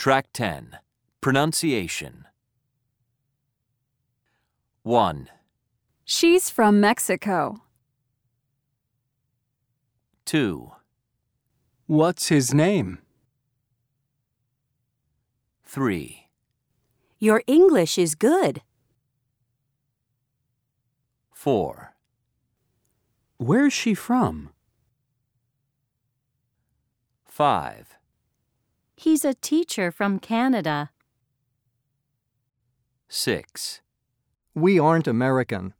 Track 10 Pronunciation 1, She's from Mexico. 2, What's his name? 3, Your English is good. 4, Where's she from? 5, He's a teacher from Canada. 6, We aren't American.